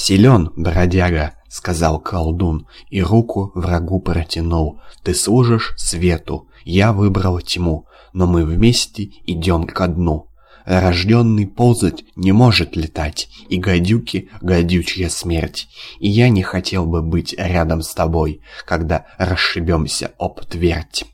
«Силен, бродяга», — сказал колдун, и руку врагу протянул. «Ты служишь свету, я выбрал тьму, но мы вместе идем ко дну». Рожденный ползать не может летать, и гадюки — гадючья смерть. И я не хотел бы быть рядом с тобой, когда расшибемся об твердь.